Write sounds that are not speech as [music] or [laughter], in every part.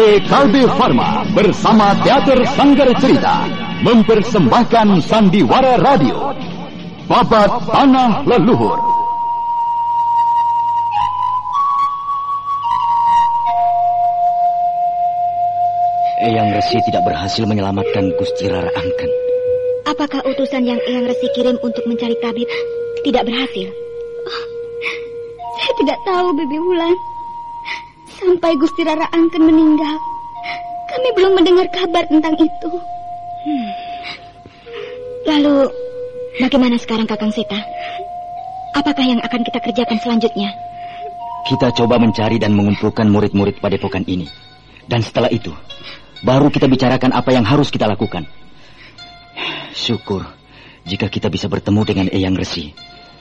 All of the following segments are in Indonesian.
PT Kalbe Farma bersama Teater Sanggar Cerita mempersembahkan Sandiwara Radio Babat Tanah Leluhur. Eyang Resi tidak berhasil menyelamatkan Gusti Rara Angken. Apakah utusan yang Eyang Resi kirim untuk mencari tabib tidak berhasil? Oh, saya [laughs] tidak tahu, Bibi Wulan. Sampai Gusti Rara Angken meninggal, kami belum mendengar kabar tentang itu. Hmm. Lalu, bagaimana sekarang Kakang Sita? Apakah yang akan kita kerjakan selanjutnya? Kita coba mencari dan mengumpulkan murid-murid padepokan ini. Dan setelah itu, baru kita bicarakan apa yang harus kita lakukan. Syukur jika kita bisa bertemu dengan Eyang Resi.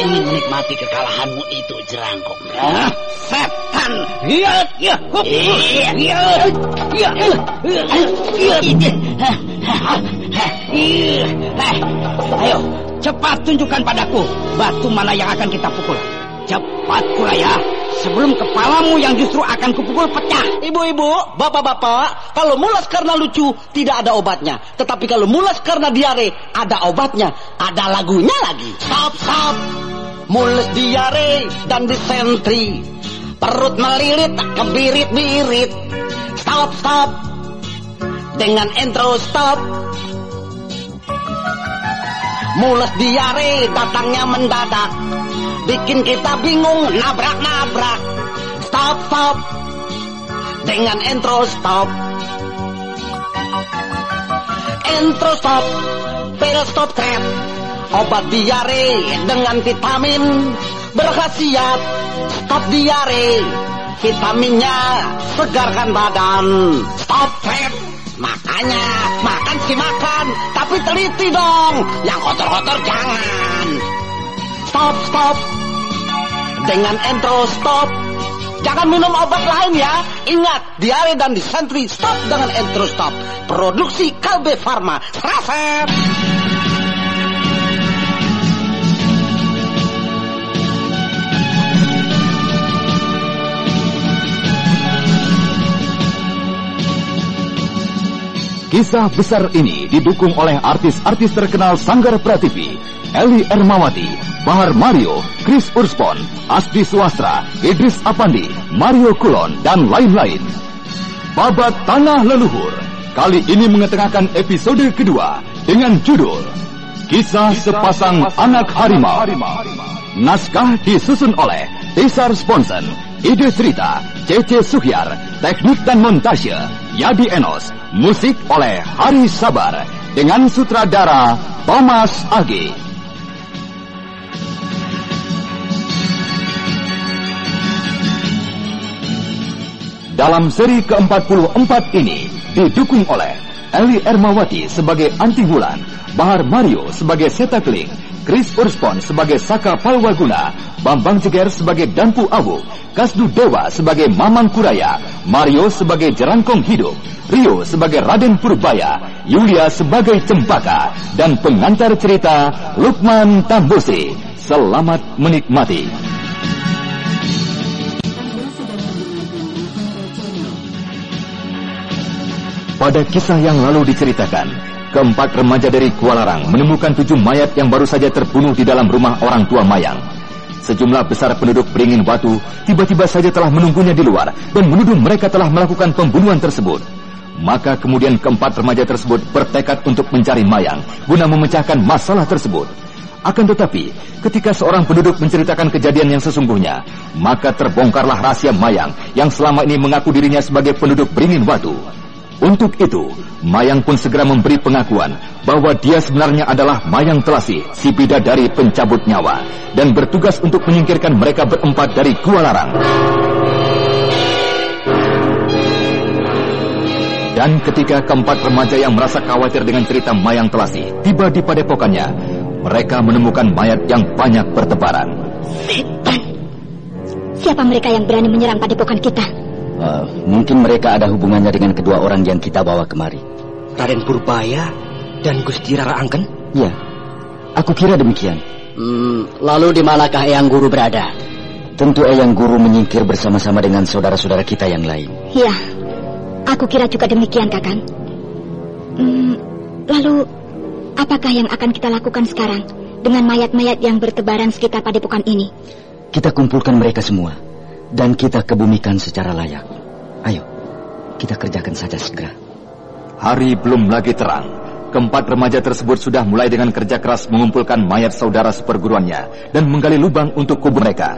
Ingin menikmati kekalahanmu itu, Jerangkok. Setan! Iya, iya, iya, iya, iya, iya. Ayo, cepat tunjukkan padaku batu mana yang akan kita pukul. Cepat Kuraya, sebelum kepalamu yang justru akan kupukul pecah. Ibu-ibu, bapak-bapak, kalau mulas karena lucu tidak ada obatnya. Tetapi kalau mulas karena diare ada obatnya, ada lagunya lagi. Stop, stop. Mules diare dan disentri. Perut melilit, kebirit-birit. Stop, stop. Dengan intro stop. Mules diare datangnya mendadak bikin kita bingung nabrak-nabrak. Stop, stop. Dengan intro stop. Intro stop. Pil stop trap. Obat diare dengan vitamin berkhasiat stop diare. Vitaminnya segarkan badan. Stop trap. Makanya makan sih makan, tapi teliti dong. Yang kotor-kotor jangan. Stop, stop. Dengan entro stop. Jangan minum obat lain ya. Ingat, diare dan disentri stop dengan entro stop. Produksi Kalbe Farma. Seraset. Kisah besar ini didukung oleh artis-artis terkenal Sanggar Prativi, Eli Ermawati, Bahar Mario, Chris Urspon, Asdi Suastra, Idris Apandi, Mario Kulon, dan lain-lain. Babat Tanah Leluhur kali ini mengetengahkan episode kedua dengan judul Kisah Sepasang Anak Harimau. Naskah disusun oleh Tisar Sponsen, ide cerita Cece Suhyar, teknik dan montase Yadi Enos, musik oleh Hari Sabar dengan sutradara Thomas Agi. Dalam seri ke-44 ini didukung oleh Eli Ermawati sebagai Anti Bulan, Bahar Mario sebagai Seta Keling, Chris Urspon sebagai Saka Palwaguna, Bambang Jeger sebagai Dampu Awu, Kasdu Dewa sebagai Mamang Kuraya, Mario sebagai Jerangkong Hidup, Rio sebagai Raden Purbaya, Yulia sebagai Cempaka, dan pengantar cerita Lukman Tambusi. Selamat menikmati. Pada kisah yang lalu diceritakan, keempat remaja dari Kualarang menemukan tujuh mayat yang baru saja terbunuh di dalam rumah orang tua Mayang. Sejumlah besar penduduk Beringin Batu tiba-tiba saja telah menunggunya di luar dan menuduh mereka telah melakukan pembunuhan tersebut. Maka kemudian keempat remaja tersebut bertekad untuk mencari Mayang guna memecahkan masalah tersebut. Akan tetapi, ketika seorang penduduk menceritakan kejadian yang sesungguhnya, maka terbongkarlah rahasia Mayang yang selama ini mengaku dirinya sebagai penduduk Beringin Batu. Untuk itu, Mayang pun segera memberi pengakuan bahwa dia sebenarnya adalah Mayang Telasi, si bidadari pencabut nyawa, dan bertugas untuk menyingkirkan mereka berempat dari Gua Larang. Dan ketika keempat remaja yang merasa khawatir dengan cerita Mayang Telasi tiba di padepokannya, mereka menemukan mayat yang banyak bertebaran. Siapa mereka yang berani menyerang padepokan kita? Uh, mungkin mereka ada hubungannya dengan kedua orang yang kita bawa kemari. Raden Purbaya dan Gusti Rara Angken? Ya, aku kira demikian. Hmm, lalu di manakah Eyang Guru berada? Tentu Eyang Guru menyingkir bersama-sama dengan saudara-saudara kita yang lain. Ya, aku kira juga demikian, Kakang. Hmm, lalu, apakah yang akan kita lakukan sekarang dengan mayat-mayat yang bertebaran sekitar padepokan ini? Kita kumpulkan mereka semua dan kita kebumikan secara layak. Ayo, kita kerjakan saja segera. Hari belum lagi terang. Keempat remaja tersebut sudah mulai dengan kerja keras mengumpulkan mayat saudara seperguruannya dan menggali lubang untuk kubur mereka.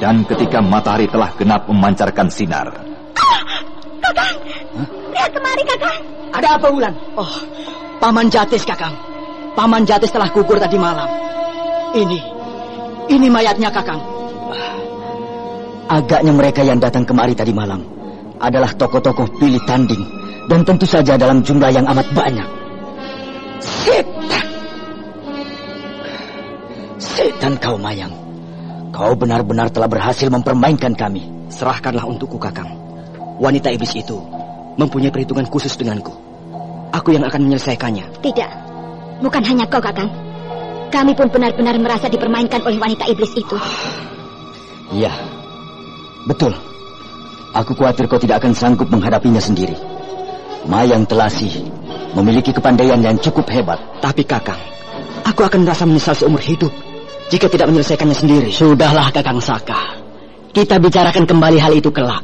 Dan ketika matahari telah genap memancarkan sinar. Ah, kakang, Hah? lihat kemari kakang. Ada apa Wulan? Oh, Paman Jatis kakang. Paman Jatis telah gugur tadi malam. Ini, ini mayatnya kakang. Agaknya mereka yang datang kemari tadi malam adalah tokoh-tokoh pilih tanding dan tentu saja dalam jumlah yang amat banyak. Setan! Setan kau Mayang. Kau benar-benar telah berhasil mempermainkan kami. Serahkanlah untukku, Kakang. Wanita iblis itu mempunyai perhitungan khusus denganku. Aku yang akan menyelesaikannya. Tidak. Bukan hanya kau, Kakang. Kami pun benar-benar merasa dipermainkan oleh wanita iblis itu. Iya. Betul. Aku khawatir kau tidak akan sanggup menghadapinya sendiri. Mayang Telasi memiliki kepandaian yang cukup hebat. Tapi Kakang, aku akan merasa menyesal seumur hidup jika tidak menyelesaikannya sendiri. Sudahlah Kakang Saka. Kita bicarakan kembali hal itu kelak.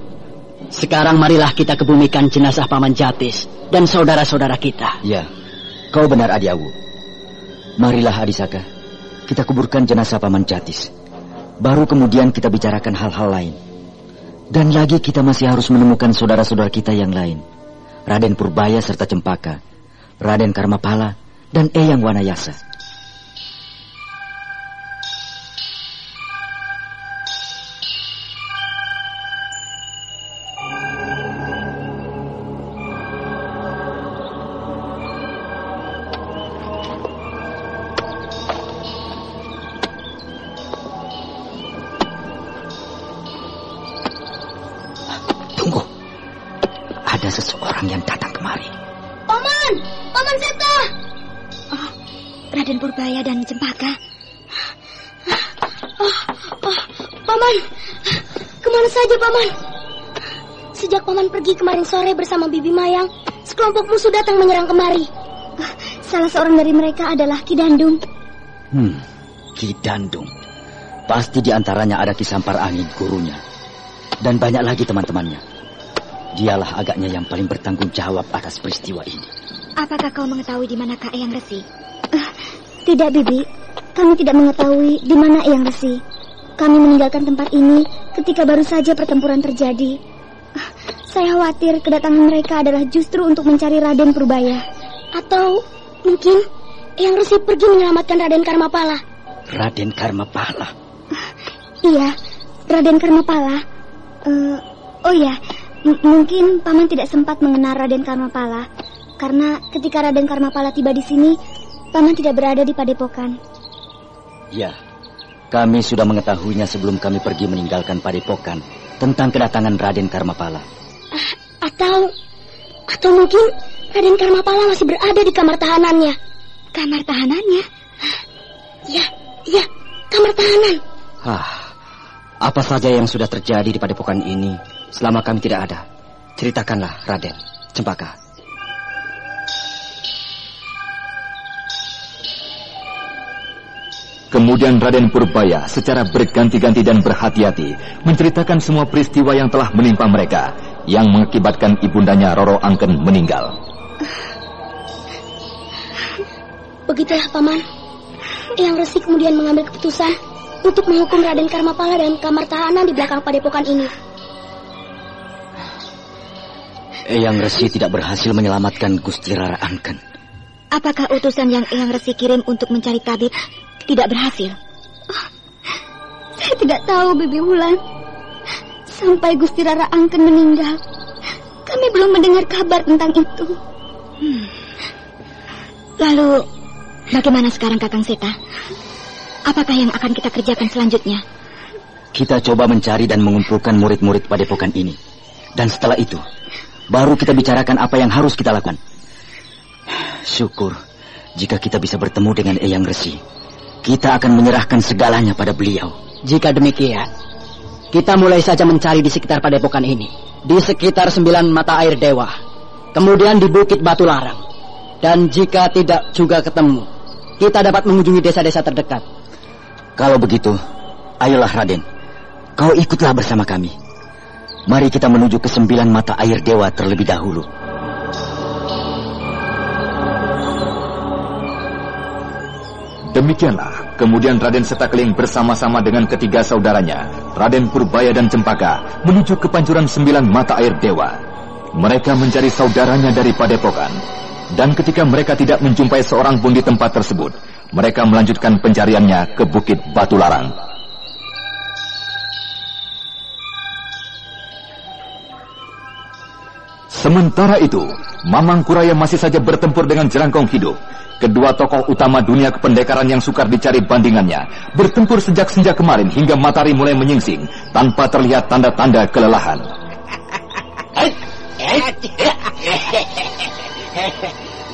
Sekarang marilah kita kebumikan jenazah Paman Jatis dan saudara-saudara kita. Ya, kau benar Adiawu. Marilah Adisaka, kita kuburkan jenazah Paman Jatis. Baru kemudian kita bicarakan hal-hal lain. Dan lagi kita masih harus menemukan saudara-saudara kita yang lain. Raden Purbaya serta Cempaka, Raden Karmapala, dan Eyang Wanayasa. Oh, oh, Paman! Ke mana saja, Paman? Sejak Paman pergi kemarin sore bersama Bibi Mayang, sekelompok musuh datang menyerang kemari. Salah seorang dari mereka adalah Ki Dandung. Hmm, Ki Dandung. Pasti di antaranya ada Kisampar Angin gurunya. Dan banyak lagi teman-temannya. Dialah agaknya yang paling bertanggung jawab atas peristiwa ini. Apakah kau mengetahui di mana Kak Eyang Resi? Uh, tidak, Bibi. Kami tidak mengetahui di mana Eyang Resi. Kami meninggalkan tempat ini ketika baru saja pertempuran terjadi. Uh, saya khawatir kedatangan mereka adalah justru untuk mencari Raden Purbaya. Atau mungkin Eyang Resi pergi menyelamatkan Raden Karmapala. Raden Karmapala? Uh, iya, Raden Karmapala. Uh, oh ya, M mungkin Paman tidak sempat mengenal Raden Karmapala karena ketika Raden Karmapala tiba di sini, Paman tidak berada di padepokan. Ya, kami sudah mengetahuinya sebelum kami pergi meninggalkan padepokan tentang kedatangan Raden Karmapala. Ah, atau atau mungkin Raden Karmapala masih berada di kamar tahanannya. Kamar tahanannya? Ya, ya, kamar tahanan. Ah, apa saja yang sudah terjadi di padepokan ini selama kami tidak ada? Ceritakanlah, Raden. Cempaka. Kemudian Raden Purbaya secara berganti-ganti dan berhati-hati menceritakan semua peristiwa yang telah menimpa mereka yang mengakibatkan ibundanya Roro Angken meninggal. Begitulah paman. Yang Resi kemudian mengambil keputusan untuk menghukum Raden Karmapala dan kamar tahanan di belakang padepokan ini. Eyang Resi tidak berhasil menyelamatkan Gusti Rara Angken. Apakah utusan yang Eyang Resi kirim untuk mencari tabib tidak berhasil? Oh, saya tidak tahu, Bibi Wulan. Sampai Gusti Rara Angken meninggal, kami belum mendengar kabar tentang itu. Hmm. Lalu, bagaimana sekarang Kakang Seta? Apakah yang akan kita kerjakan selanjutnya? Kita coba mencari dan mengumpulkan murid-murid padepokan ini. Dan setelah itu, baru kita bicarakan apa yang harus kita lakukan. Syukur jika kita bisa bertemu dengan Eyang Resi. Kita akan menyerahkan segalanya pada beliau. Jika demikian, kita mulai saja mencari di sekitar padepokan ini. Di sekitar sembilan mata air dewa. Kemudian di Bukit Batu Larang. Dan jika tidak juga ketemu, kita dapat mengunjungi desa-desa terdekat. Kalau begitu, ayolah Raden. Kau ikutlah bersama kami. Mari kita menuju ke sembilan mata air dewa terlebih dahulu. Demikianlah, kemudian Raden Setakeling bersama-sama dengan ketiga saudaranya, Raden Purbaya dan Cempaka, menuju ke pancuran sembilan mata air dewa. Mereka mencari saudaranya dari padepokan. Dan ketika mereka tidak menjumpai seorang pun di tempat tersebut, mereka melanjutkan pencariannya ke Bukit Batu Larang. Sementara itu, Mamang Kuraya masih saja bertempur dengan jerangkong hidup. Kedua tokoh utama dunia kependekaran yang sukar dicari bandingannya bertempur sejak senja kemarin hingga matahari mulai menyingsing tanpa terlihat tanda-tanda kelelahan. [laughs]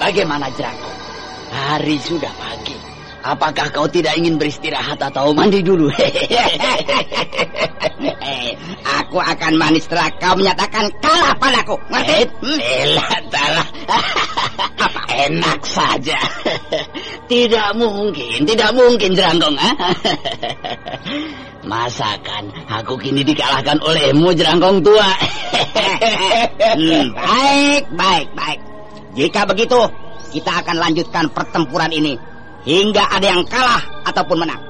Bagaimana jerangkong? Hari sudah pagi. Apakah kau tidak ingin beristirahat atau mandi dulu? [laughs] aku akan mandi setelah kau menyatakan kalah padaku. Ngerti? Elah, talah. [laughs] Apa? Enak saja. tidak mungkin, tidak mungkin jerangkong. [laughs] Masakan aku kini dikalahkan olehmu jerangkong tua. hmm, baik, baik, baik. Jika begitu, kita akan lanjutkan pertempuran ini hingga ada yang kalah ataupun menang.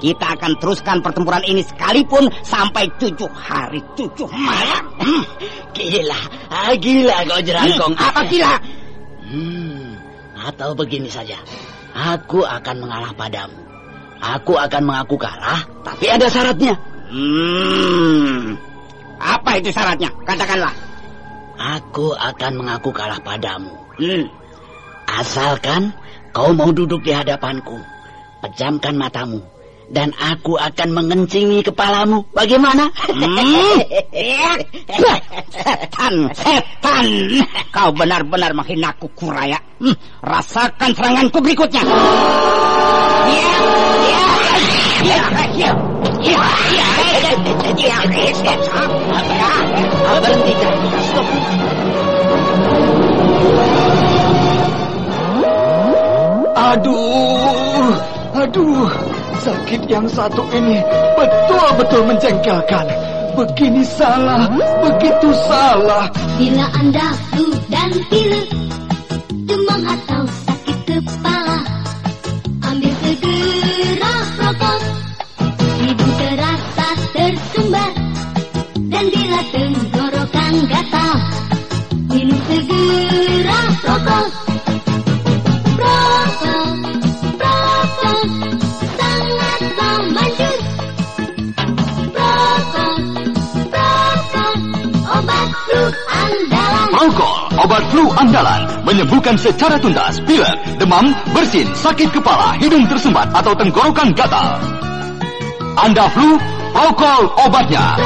Kita akan teruskan pertempuran ini sekalipun sampai tujuh hari tujuh malam. Hmm. Gila, ah, gila kau jerangkong. Hmm, apa gila? Hmm, atau begini saja, aku akan mengalah padamu. Aku akan mengaku kalah, tapi ada syaratnya. Hmm, apa itu syaratnya? Katakanlah. Aku akan mengaku kalah padamu. Hmm. Asalkan Kau mau duduk di hadapanku, pejamkan matamu, dan aku akan mengencingi kepalamu. Bagaimana? Hmm? [laughs] setan, setan. Kau benar-benar menghinaku, Kuraya. Hmm, rasakan seranganku berikutnya. Ya, ya, ya, ya, ya, ya, Berhenti, Stop. Aduh, aduh, sakit yang satu ini betul-betul menjengkelkan. Begini salah, begitu salah. Bila Anda flu dan pilek, demam atau sakit kepala, ambil segera rokok. Ibu terasa tersumbat, dan bila tenggorokan gatal, Prokol, obat flu andalan, menyembuhkan secara tuntas pilek, demam, bersin, sakit kepala, hidung tersumbat atau tenggorokan gatal. Anda flu, Prokol obatnya.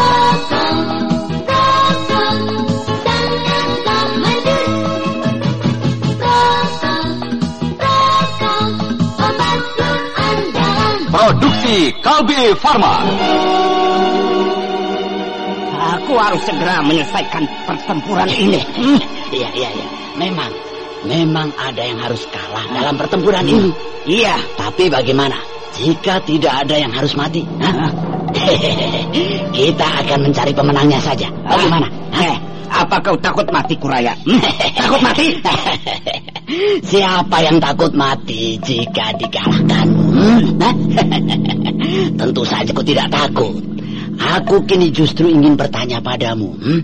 Produksi Kalbe Farma. Aku harus segera menyelesaikan pertempuran ini. Hmm, Iya, iya, iya. Memang, memang ada yang harus kalah dalam pertempuran ini. Iya, tapi bagaimana jika tidak ada yang harus mati? Hah? [laughs] Kita akan mencari pemenangnya saja. Bagaimana? Heh, apa kau takut mati, Kuraya? Hmm? [laughs] takut mati? [laughs] Siapa yang takut mati jika dikalahkan? Hmm? Tentu saja aku tidak takut. Aku kini justru ingin bertanya padamu. Hmm?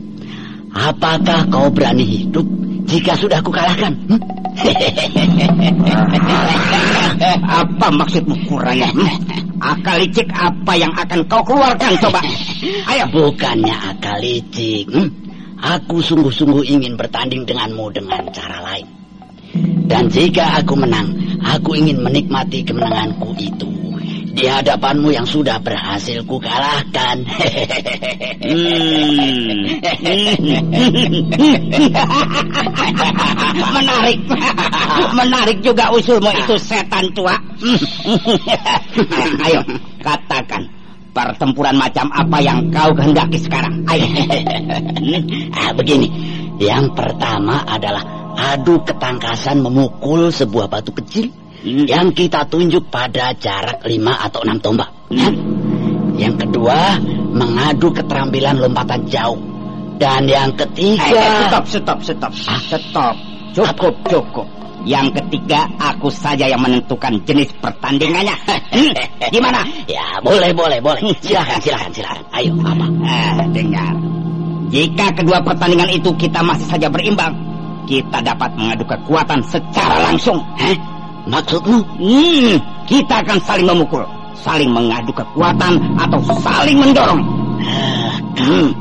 Apakah kau berani hidup jika sudah aku kalahkan? Hmm? [laughs] apa maksudmu, Kuraya? Hmm? Akal licik apa yang akan kau keluarkan, coba? Ayo. Bukannya akal licik. Hmm? Aku sungguh-sungguh ingin bertanding denganmu dengan cara lain. Dan jika aku menang, aku ingin menikmati kemenanganku itu di hadapanmu yang sudah berhasil ku kalahkan. Menarik. Menarik juga usulmu itu setan tua. Ayo, katakan. Pertempuran macam apa yang kau kehendaki sekarang? Ayo. ah, begini. Yang pertama adalah adu ketangkasan memukul sebuah batu kecil yang kita tunjuk pada jarak lima atau enam tombak. Ya. Yang kedua, mengadu keterampilan lompatan jauh. Dan yang ketiga... Eh, stop, stop, stop. Ah, stop. Cukup, cukup. Yang ketiga, aku saja yang menentukan jenis pertandingannya. [laughs] Hmm, gimana? Ya, boleh, boleh, boleh. Silakan, silakan, silakan. Ayo, apa? Eh, dengar. Jika kedua pertandingan itu kita masih saja berimbang, kita dapat mengadu kekuatan secara langsung. Hah? Maksudmu? Hmm, kita akan saling memukul, saling mengadu kekuatan atau saling mendorong. Hmm.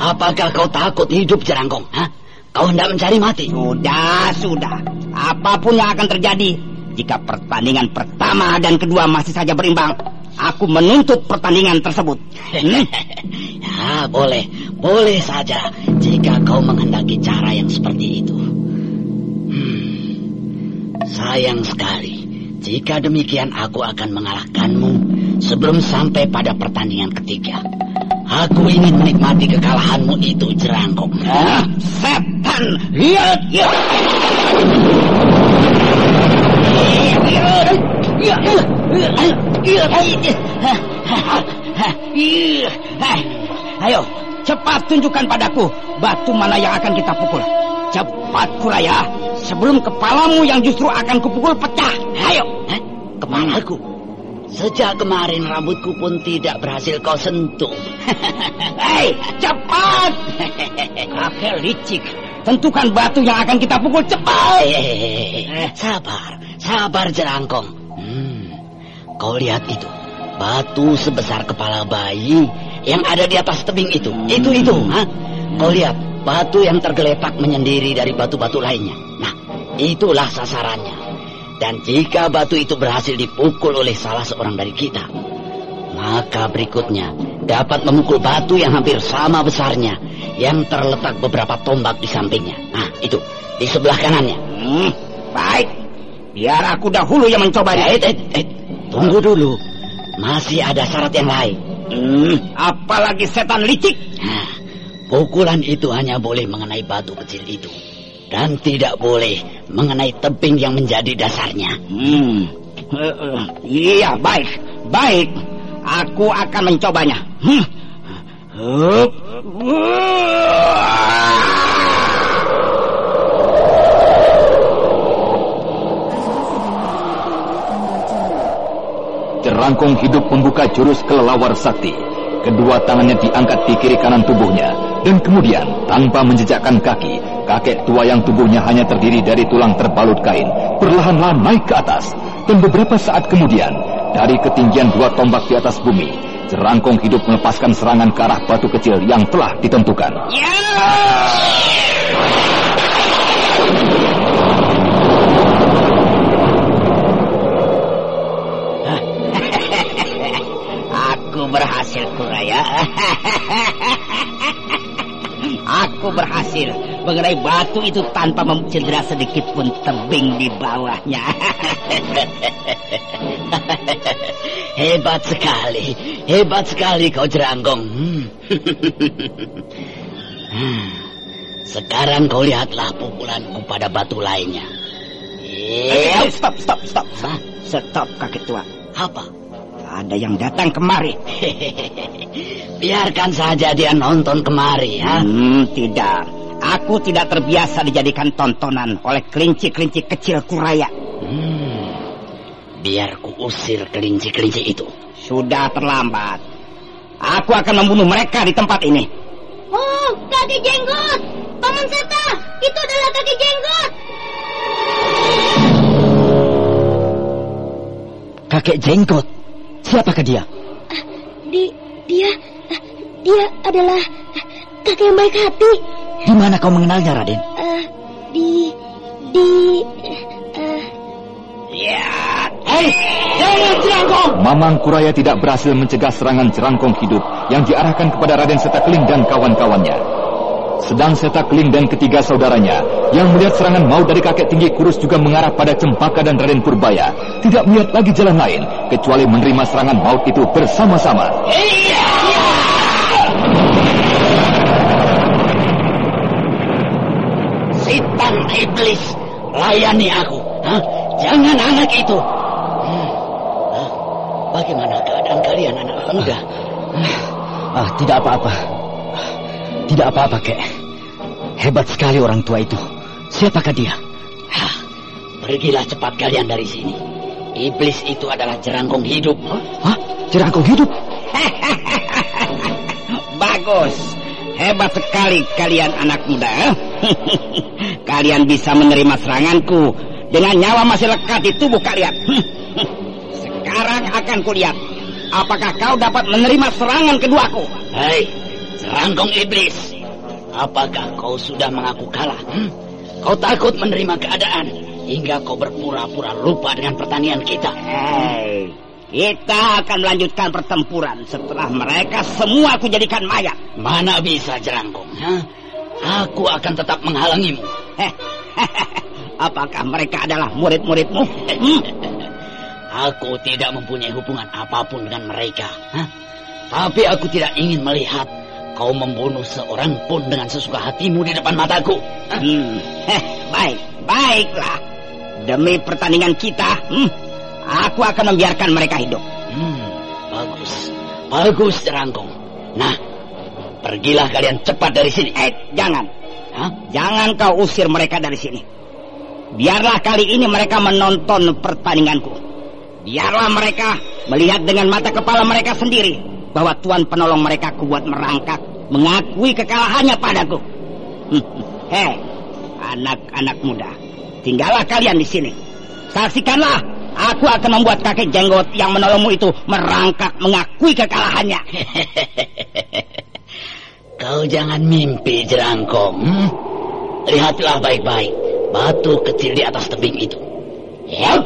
Apakah kau takut hidup jerangkong? Hah? Kau hendak mencari mati? Sudah, sudah. Apa pun yang akan terjadi, jika pertandingan pertama dan kedua masih saja berimbang, aku menuntut pertandingan tersebut. Hmm? [laughs] ya, boleh. Boleh saja jika kau menghendaki cara yang seperti itu. Sayang sekali. Jika demikian aku akan mengalahkanmu sebelum sampai pada pertandingan ketiga. Aku ingin menikmati kekalahanmu itu, Jerangkong. Ah, setan! Lihat! Ya. Ayo, cepat tunjukkan padaku batu mana yang akan kita pukul. Cepat, Kuraya. Sebelum kepalamu yang justru akan kupukul pecah. Ayo. Hah? Kepalaku? Sejak kemarin rambutku pun tidak berhasil kau sentuh. [laughs] Hei, cepat! [laughs] Kakek licik. Tentukan batu yang akan kita pukul cepat. Eh, sabar, sabar jerangkong. Hmm, kau lihat itu. Batu sebesar kepala bayi yang ada di atas tebing itu. Itu, itu. Ha? Kau lihat, batu yang tergeletak menyendiri dari batu-batu lainnya. Nah, itulah sasarannya. Dan jika batu itu berhasil dipukul oleh salah seorang dari kita, maka berikutnya dapat memukul batu yang hampir sama besarnya yang terletak beberapa tombak di sampingnya. Nah, itu di sebelah kanannya. Hmm, baik. Biar aku dahulu yang mencobanya. Eh, eh, eh, tunggu dulu. Masih ada syarat yang lain. Hmm, apalagi setan licik. Nah, pukulan itu hanya boleh mengenai batu kecil itu dan tidak boleh mengenai tebing yang menjadi dasarnya. Hmm. Uh, uh, iya, baik. Baik. Aku akan mencobanya. Hmm. Hup. Jerangkong hidup membuka jurus kelelawar sakti. Kedua tangannya diangkat di kiri kanan tubuhnya. Dan kemudian, tanpa menjejakkan kaki, kakek tua yang tubuhnya hanya terdiri dari tulang terbalut kain, perlahan-lahan naik ke atas. Dan beberapa saat kemudian, dari ketinggian dua tombak di atas bumi, Jerangkong hidup melepaskan serangan ke arah batu kecil yang telah ditentukan. Yeah! Mengenai batu itu tanpa mencedera sedikit pun tebing di bawahnya. [laughs] Hebat sekali, hebat sekali kau jeranggong. Hmm. [laughs] Sekarang kau lihatlah pukulanku pada batu lainnya. Eh, stop, stop, stop, stop. Stop, kakek tua. Apa? Ada yang datang kemari. [laughs] Biarkan saja dia nonton kemari ya. Hmm, tidak. Aku tidak terbiasa dijadikan tontonan oleh kelinci-kelinci kecil kuraya. Hmm. Biar ku usir kelinci-kelinci itu. Sudah terlambat. Aku akan membunuh mereka di tempat ini. Oh, kaki jenggot! Paman Seta, itu adalah kaki jenggot! Kakek jenggot? Siapakah dia? Uh, di, dia, uh, dia adalah kakek yang baik hati. Mana kau mengenalnya, Raden? Uh, di, di, uh, Ya, hei, jangan jerangkong! Mamang Kuraya tidak berhasil mencegah serangan jerangkong hidup yang diarahkan kepada Raden Setakling dan kawan-kawannya. Sedang Setakling dan ketiga saudaranya yang melihat serangan maut dari kakek tinggi kurus juga mengarah pada Cempaka dan Raden Purbaya. Tidak melihat lagi jalan lain kecuali menerima serangan maut itu bersama-sama. Iya! Setan iblis, layani aku. Hah? Jangan anak itu. Hmm. Bagaimana keadaan kalian anak muda? Ah, tidak apa-apa. Tidak apa-apa, kek. Hebat sekali orang tua itu. Siapakah dia? Hah, pergilah cepat kalian dari sini. Iblis itu adalah jerangkong hidup. Hah? Jerangkong hidup? [laughs] Bagus. Hebat sekali kalian anak muda. [laughs] kalian bisa menerima seranganku dengan nyawa masih lekat di tubuh kalian. [laughs] Sekarang akan kulihat apakah kau dapat menerima serangan keduaku. Hei, serangkong iblis. Apakah kau sudah mengaku kalah? Hmm? Kau takut menerima keadaan hingga kau berpura-pura lupa dengan pertanian kita. Hei, kita akan melanjutkan pertempuran setelah mereka semua aku jadikan mayat. Mana bisa jerangkong? Hah? Aku akan tetap menghalangimu. [laughs] Apakah mereka adalah murid-muridmu? Hmm? Aku tidak mempunyai hubungan apa pun dengan mereka. Hah? Tapi aku tidak ingin melihat kau membunuh seorang pun dengan sesuka hatimu di depan mataku. Hmm. Heh, baik, baiklah. Demi pertandingan kita, hmm, aku akan membiarkan mereka hidup. Hmm, bagus, bagus, Jerangkong. Nah, pergilah kalian cepat dari sini. Eh, jangan. Hah? Jangan kau usir mereka dari sini. Biarlah kali ini mereka menonton pertandinganku. Biarlah mereka melihat dengan mata kepala mereka sendiri bahwa Tuhan penolong mereka kubuat merangkak mengakui kekalahannya padaku. [laughs] Hei, anak-anak muda, tinggallah kalian di sini. Saksikanlah, aku akan membuat kakek jenggot yang menolongmu itu merangkak mengakui kekalahannya. [laughs] Kau jangan mimpi, Jerangkong. Hmm? Lihatlah baik-baik batu kecil di atas tebing itu. Yap.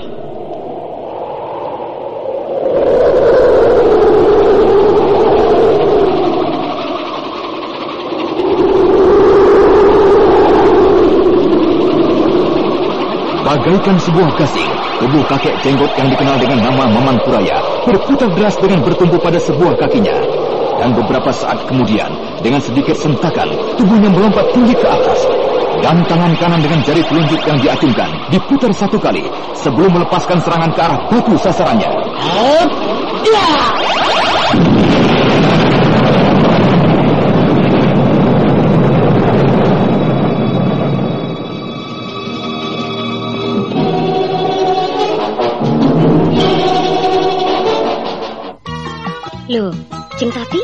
Bagaikan sebuah gasing, tubuh kakek jenggot yang dikenal dengan nama Maman Puraya berputar deras dengan bertumbuh pada sebuah kakinya. Dan beberapa saat kemudian, dengan sedikit sentakan, tubuhnya melompat tinggi ke atas. Dan tangan kanan dengan jari telunjuk yang diacungkan diputar satu kali sebelum melepaskan serangan ke arah batu sasarannya. Ya! Loh, Tati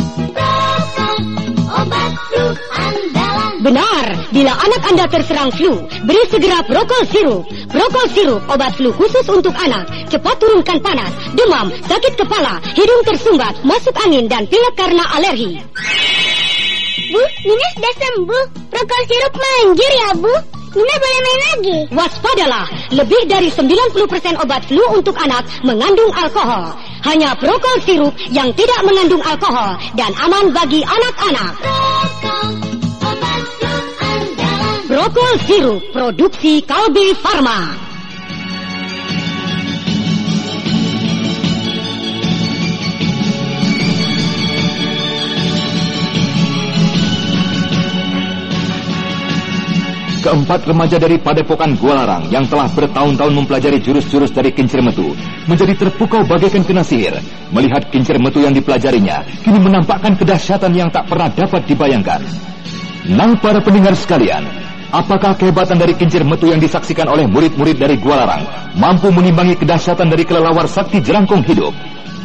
Benar, bila anak Anda terserang flu, beri segera Prokol sirup. Prokol sirup obat flu khusus untuk anak. Cepat turunkan panas, demam, sakit kepala, hidung tersumbat, masuk angin dan pilek karena alergi. Bu, Nina sudah sembuh. Prokol sirup manjur ya, Bu. Nina boleh main lagi. Waspadalah, lebih dari 90% obat flu untuk anak mengandung alkohol. Hanya Prokol sirup yang tidak mengandung alkohol dan aman bagi anak-anak. Prokol, Prokol sirup produksi Kalbi Farma. Keempat remaja dari Padepokan Gua Larang yang telah bertahun-tahun mempelajari jurus-jurus dari kincir metu menjadi terpukau bagaikan kena sihir. Melihat kincir metu yang dipelajarinya, kini menampakkan kedahsyatan yang tak pernah dapat dibayangkan. Nah, para pendengar sekalian, apakah kehebatan dari kincir metu yang disaksikan oleh murid-murid dari Gua Larang mampu menimbangi kedahsyatan dari kelelawar sakti jerangkong hidup?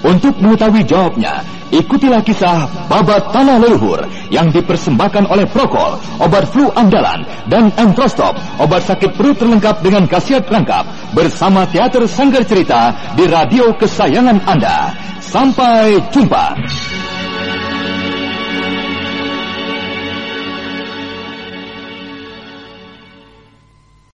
Untuk mengetahui jawabnya, ikutilah kisah Babat Tanah Leluhur yang dipersembahkan oleh Prokol, obat flu andalan, dan Entrostop, obat sakit perut terlengkap dengan khasiat rangkap, bersama Teater Sanggar Cerita di radio kesayangan Anda. Sampai jumpa.